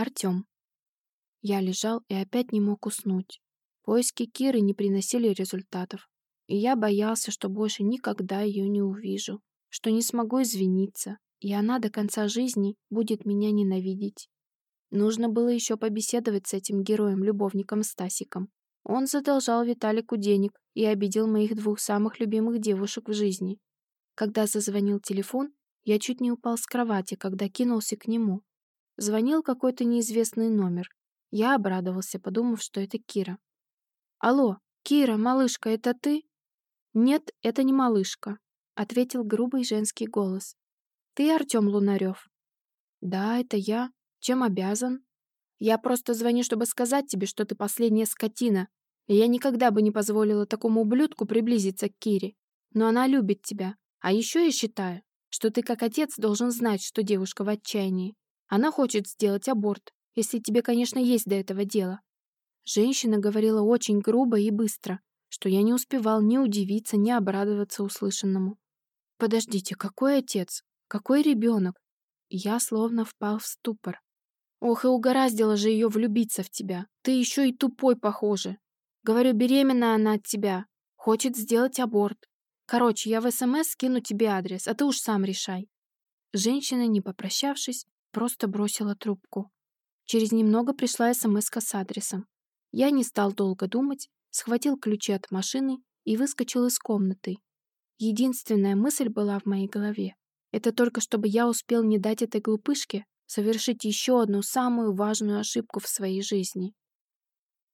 Артём. Я лежал и опять не мог уснуть. Поиски Киры не приносили результатов, и я боялся, что больше никогда ее не увижу, что не смогу извиниться, и она до конца жизни будет меня ненавидеть. Нужно было еще побеседовать с этим героем-любовником Стасиком. Он задолжал Виталику денег и обидел моих двух самых любимых девушек в жизни. Когда зазвонил телефон, я чуть не упал с кровати, когда кинулся к нему. Звонил какой-то неизвестный номер. Я обрадовался, подумав, что это Кира. «Алло, Кира, малышка, это ты?» «Нет, это не малышка», — ответил грубый женский голос. «Ты Артём Лунарёв?» «Да, это я. Чем обязан?» «Я просто звоню, чтобы сказать тебе, что ты последняя скотина, и я никогда бы не позволила такому ублюдку приблизиться к Кире. Но она любит тебя. А еще я считаю, что ты как отец должен знать, что девушка в отчаянии. Она хочет сделать аборт, если тебе, конечно, есть до этого дело». Женщина говорила очень грубо и быстро, что я не успевал ни удивиться, ни обрадоваться услышанному. «Подождите, какой отец? Какой ребенок?» Я словно впал в ступор. «Ох, и угораздило же ее влюбиться в тебя. Ты еще и тупой, похоже. Говорю, беременна она от тебя. Хочет сделать аборт. Короче, я в СМС скину тебе адрес, а ты уж сам решай». Женщина, не попрощавшись, просто бросила трубку. Через немного пришла СМС с адресом. Я не стал долго думать, схватил ключи от машины и выскочил из комнаты. Единственная мысль была в моей голове. Это только чтобы я успел не дать этой глупышке совершить еще одну самую важную ошибку в своей жизни.